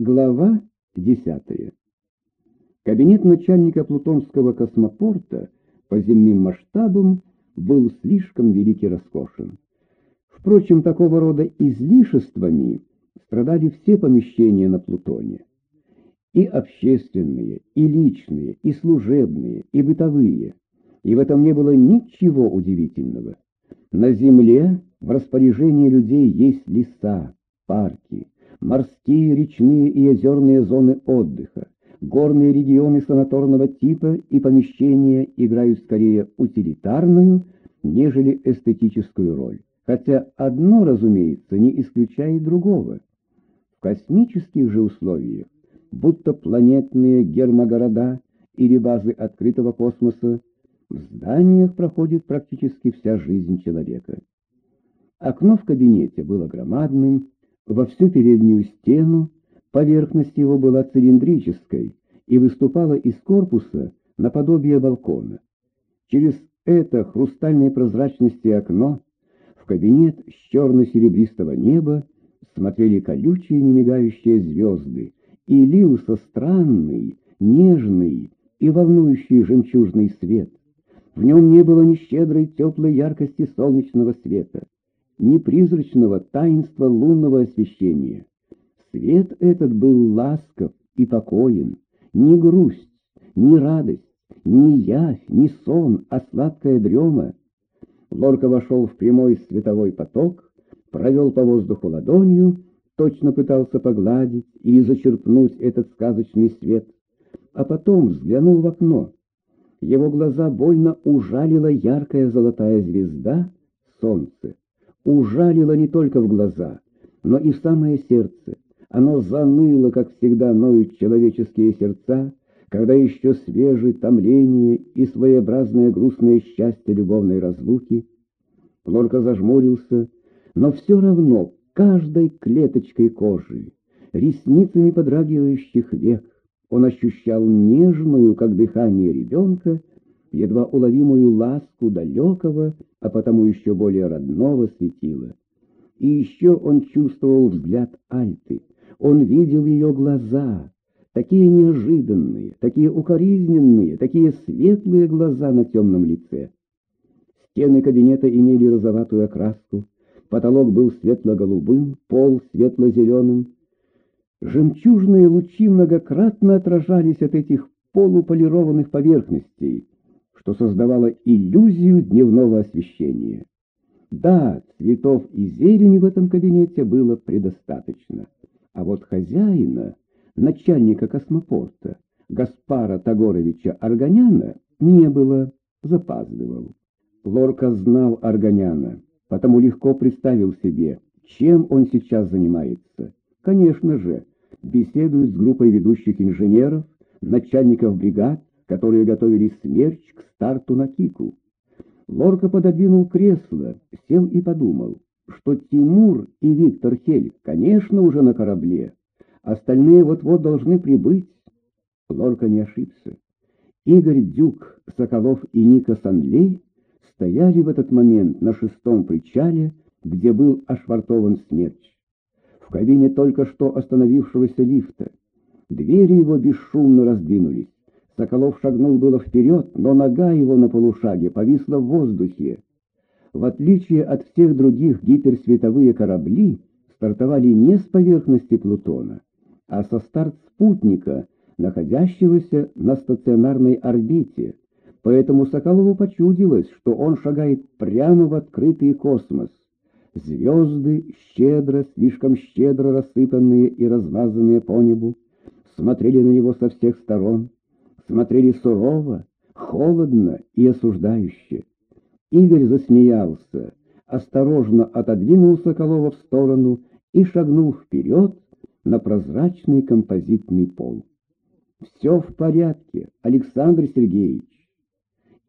Глава 10. Кабинет начальника Плутонского космопорта по земным масштабам был слишком велик и роскошен. Впрочем, такого рода излишествами страдали все помещения на Плутоне. И общественные, и личные, и служебные, и бытовые. И в этом не было ничего удивительного. На Земле в распоряжении людей есть леса, парки, морские, речные и озерные зоны отдыха, горные регионы санаторного типа и помещения играют скорее утилитарную, нежели эстетическую роль. Хотя одно, разумеется, не исключает другого. В космических же условиях, будто планетные гермогорода или базы открытого космоса, в зданиях проходит практически вся жизнь человека. Окно в кабинете было громадным, во всю переднюю стену, поверхность его была цилиндрической и выступала из корпуса наподобие балкона. Через это хрустальной прозрачности окно в кабинет с черно-серебристого неба смотрели колючие немигающие звезды, и лился странный, нежный и волнующий жемчужный свет. В нем не было ни щедрой теплой яркости солнечного света, ни призрачного таинства лунного освещения. Свет этот был ласков и покоен, ни грусть, ни радость, ни явь, ни сон, а сладкая дрема. Лорка вошел в прямой световой поток, провел по воздуху ладонью, точно пытался погладить или зачерпнуть этот сказочный свет, а потом взглянул в окно. Его глаза больно ужалила яркая золотая звезда — солнце ужалило не только в глаза, но и в самое сердце. Оно заныло, как всегда ноют человеческие сердца, когда еще свежи томление и своеобразное грустное счастье любовной разлуки. Лорка зажмурился, но все равно каждой клеточкой кожи, ресницами подрагивающих век, он ощущал нежную, как дыхание ребенка, едва уловимую ласку далекого, а потому еще более родного светила. И еще он чувствовал взгляд Альты, он видел ее глаза, такие неожиданные, такие укоризненные, такие светлые глаза на темном лице. Стены кабинета имели розоватую окраску, потолок был светло-голубым, пол светло-зеленым. Жемчужные лучи многократно отражались от этих полуполированных поверхностей, что создавало иллюзию дневного освещения. Да, цветов и зелени в этом кабинете было предостаточно, а вот хозяина, начальника космопорта, Гаспара Тагоровича Арганяна, не было, запаздывал. Лорка знал Арганяна, потому легко представил себе, чем он сейчас занимается. Конечно же, беседует с группой ведущих инженеров, начальников бригад, которые готовили смерч к старту на Кику. Лорка пододвинул кресло, сел и подумал, что Тимур и Виктор Хель, конечно, уже на корабле. Остальные вот-вот должны прибыть. Лорка не ошибся. Игорь Дюк, Соколов и Ника Санлей стояли в этот момент на шестом причале, где был ошвартован смерч. В кабине только что остановившегося лифта. Двери его бесшумно раздвинулись. Соколов шагнул было вперед, но нога его на полушаге повисла в воздухе. В отличие от всех других гиперсветовые корабли стартовали не с поверхности Плутона, а со старт спутника, находящегося на стационарной орбите. Поэтому Соколову почудилось, что он шагает прямо в открытый космос. Звезды, щедро, слишком щедро рассыпанные и размазанные по небу, смотрели на него со всех сторон смотрели сурово, холодно и осуждающе. Игорь засмеялся, осторожно отодвинул Соколова в сторону и шагнул вперед на прозрачный композитный пол. «Все в порядке, Александр Сергеевич!»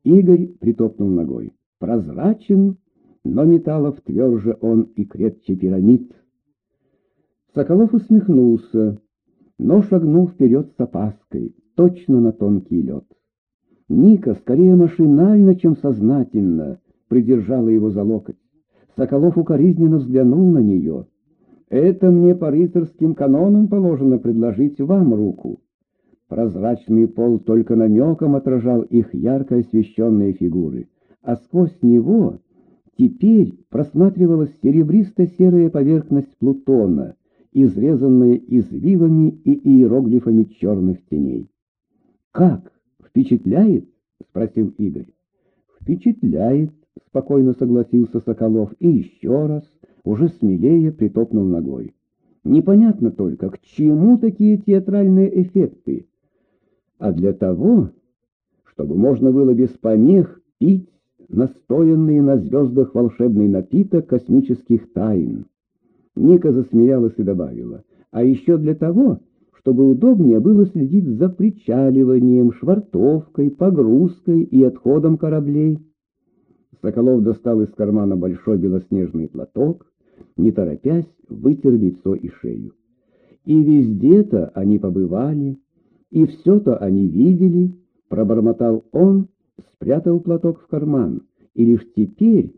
Игорь притопнул ногой. «Прозрачен, но металлов тверже он и крепче пирамид». Соколов усмехнулся, но шагнул вперед с опаской точно на тонкий лед. Ника скорее машинально, чем сознательно придержала его за локоть. Соколов укоризненно взглянул на нее. Это мне по рыцарским канонам положено предложить вам руку. Прозрачный пол только намеком отражал их ярко освещенные фигуры, а сквозь него теперь просматривалась серебристо-серая поверхность Плутона, изрезанная извивами и иероглифами черных теней. «Как? Впечатляет?» — спросил Игорь. «Впечатляет», — спокойно согласился Соколов, и еще раз, уже смелее, притопнул ногой. «Непонятно только, к чему такие театральные эффекты? А для того, чтобы можно было без помех пить настоянный на звездах волшебный напиток космических тайн». Ника засмеялась и добавила, «А еще для того, чтобы удобнее было следить за причаливанием, швартовкой, погрузкой и отходом кораблей». Соколов достал из кармана большой белоснежный платок, не торопясь, вытер лицо и шею. И везде-то они побывали, и все-то они видели, пробормотал он, спрятал платок в карман, и лишь теперь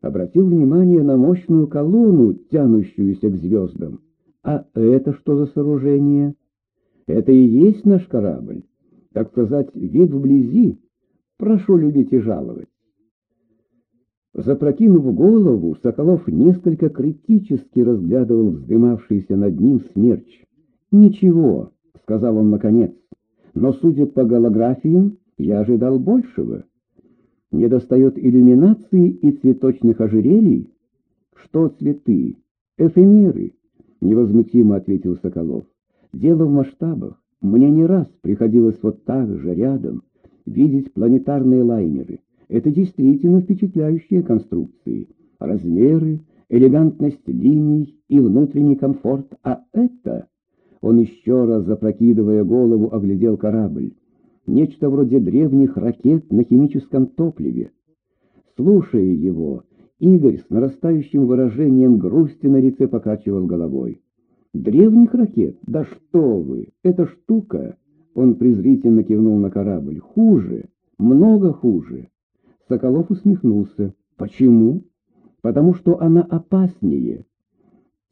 обратил внимание на мощную колонну, тянущуюся к звездам. А это что за сооружение? Это и есть наш корабль, так сказать, вид вблизи. Прошу любить и жаловать. Запрокинув голову, Соколов несколько критически разглядывал вздымавшийся над ним смерч. «Ничего», — сказал он наконец, — «но, судя по голографиям, я ожидал большего. Недостает иллюминации и цветочных ожерелий?» «Что цветы? Эфемеры», — невозмутимо ответил Соколов. «Дело в масштабах. Мне не раз приходилось вот так же рядом видеть планетарные лайнеры. Это действительно впечатляющие конструкции. Размеры, элегантность линий и внутренний комфорт. А это... Он еще раз, запрокидывая голову, оглядел корабль. Нечто вроде древних ракет на химическом топливе. Слушая его, Игорь с нарастающим выражением грусти на лице покачивал головой. «Древних ракет? Да что вы! Эта штука...» Он презрительно кивнул на корабль. «Хуже, много хуже. Соколов усмехнулся. «Почему?» «Потому что она опаснее».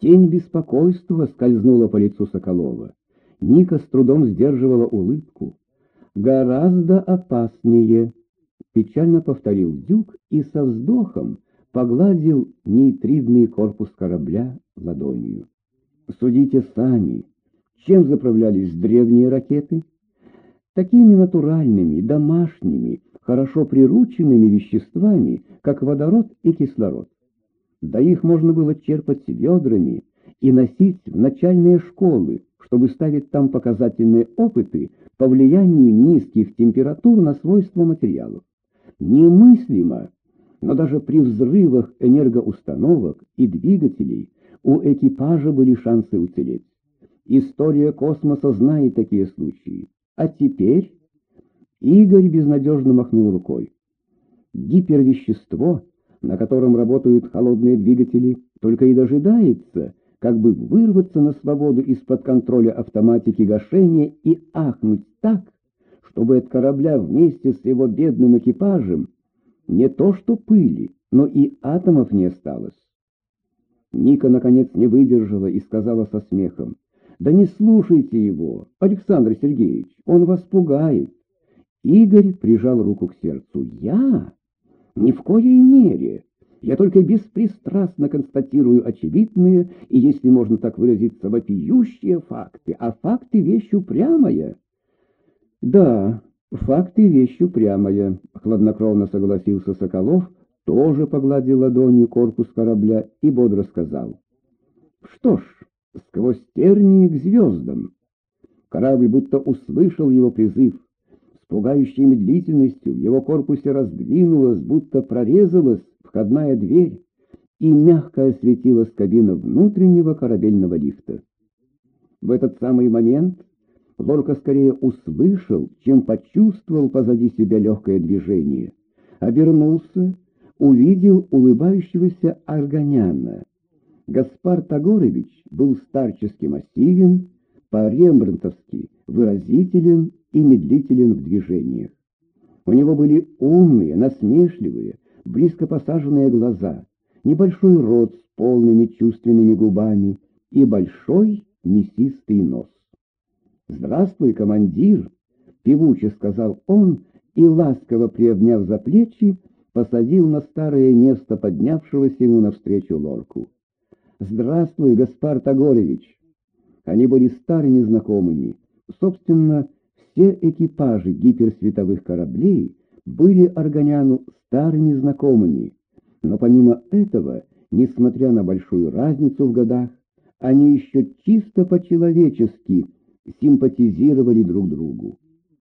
Тень беспокойства скользнула по лицу Соколова. Ника с трудом сдерживала улыбку. «Гораздо опаснее», — печально повторил Дюк и со вздохом погладил нейтридный корпус корабля ладонью. «Судите сами, чем заправлялись древние ракеты?» Такими натуральными, домашними, хорошо прирученными веществами, как водород и кислород. Да их можно было черпать ведрами и носить в начальные школы, чтобы ставить там показательные опыты по влиянию низких температур на свойства материалов. Немыслимо, но даже при взрывах энергоустановок и двигателей у экипажа были шансы уцелеть. История космоса знает такие случаи. А теперь Игорь безнадежно махнул рукой. Гипервещество, на котором работают холодные двигатели, только и дожидается, как бы вырваться на свободу из-под контроля автоматики гашения и ахнуть так, чтобы от корабля вместе с его бедным экипажем не то что пыли, но и атомов не осталось. Ника, наконец, не выдержала и сказала со смехом, «Да не слушайте его, Александр Сергеевич, он вас пугает. Игорь прижал руку к сердцу. «Я? Ни в коей мере. Я только беспристрастно констатирую очевидные и, если можно так выразиться, вопиющие факты. А факты — вещь упрямая». «Да, факты — вещь упрямая», — хладнокровно согласился Соколов, тоже погладил ладонью корпус корабля и бодро сказал. «Что ж, сквозь тернии к звездам». Корабль будто услышал его призыв с пугающей медлительностью в его корпусе раздвинулась, будто прорезалась входная дверь, и мягко осветилась кабина внутреннего корабельного лифта. В этот самый момент Лорка скорее услышал, чем почувствовал позади себя легкое движение. Обернулся, увидел улыбающегося Арганяна. Гаспар Тагорович был старчески массивен, по-рембрандтовски выразителен и медлителен в движениях. У него были умные, насмешливые, близко посаженные глаза, небольшой рот с полными чувственными губами и большой мясистый нос. «Здравствуй, командир!» — певуче сказал он и, ласково приобняв за плечи, посадил на старое место поднявшегося ему навстречу лорку. «Здравствуй, Гаспар Тагорович!» Они были старыми знакомыми. Собственно, все экипажи гиперсветовых кораблей были Аргоняну старыми знакомыми. Но помимо этого, несмотря на большую разницу в годах, они еще чисто по-человечески симпатизировали друг другу.